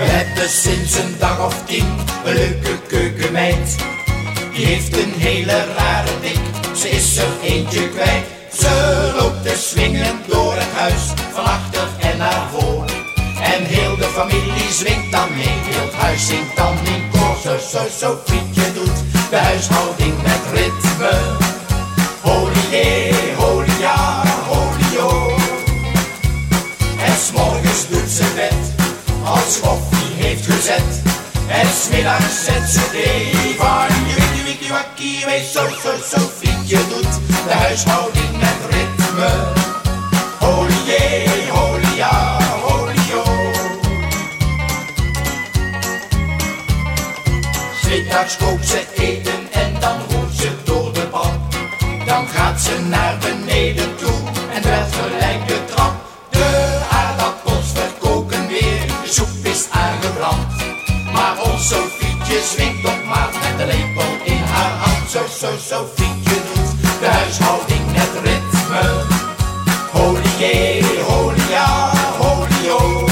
We hebben sinds een dag of tien een leuke keukenmeid. Die heeft een hele rare dik, ze is er eentje kwijt. Ze loopt te swingen door het huis, van achter en naar voor. En heel de familie zwingt dan mee, heel huis zingt dan in koor. Zo, zo, zo, Fietje doet de huishouding met ritme. Holy yeah, holy ja, holy yo. En s'morgens doet ze bed, als koffie heeft gezet. En smiddags zet ze thee van je wikkie wikkie wakkie. Wees zo, zo, zo, Fietje doet de huishouding met ritme. Ja, holy yo. Smiddags koopt ze eten en dan roert ze door de bak. Dan gaat ze naar beneden toe en dwelt gelijk de trap. Sofietje doet de huishouding met ritme. Ja, holy yo.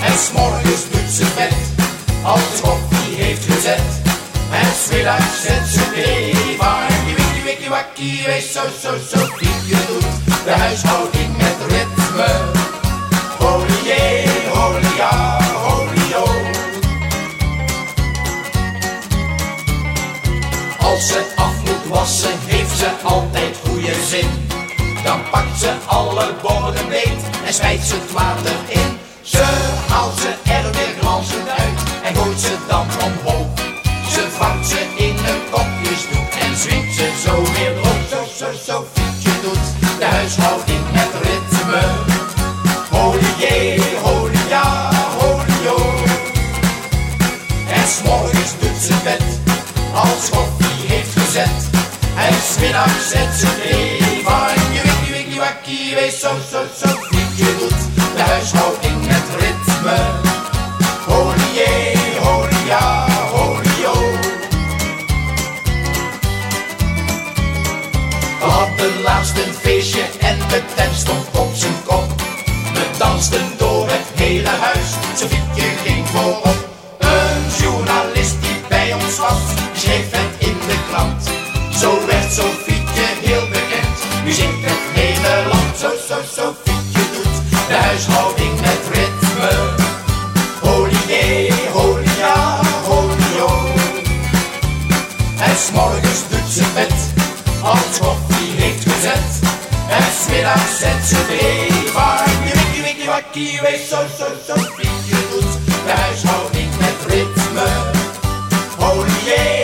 En s'morgens doet ze bed, als de koffie heeft gezet. En smiddags zet ze thee van die wikkie wikkie wakkie. Zo, zo, zo, Fietje doet de huishouding met ritme. Holy Als ze af moet wassen, heeft ze altijd goede zin. Dan pakt ze alle borden beet en smijt ze het water in. Ze haalt ze er weer glanzend uit en gooit ze dan omhoog. Ze vangt ze in een kopjesdoek en zwingt ze zo weer droog. Zo, zo, zo, Fietje doet de huishouding met ritme. Holy yeah, holy ja, holy yo. En s'morgens doet ze bed, gezet. En smiddags zet ze thee van je wikkie wikkie wakkie. Wees zo, zo, zo, Fietje doet de huishouding met ritme. Ja, holy yo. We hadden laatst een feestje en de tent stond op zijn kop. We dansten nu zingt het hele land. Zo, zo, Sofietje doet de huishouding met ritme. Ja, holy yo. En s'morgens doet ze bed, als koffie heeft gezet. En smiddags zet ze van je wikkie wikkie wakkie. Wees zo, zo, zo, Fietje doet de huishouding met ritme. Holy yeah,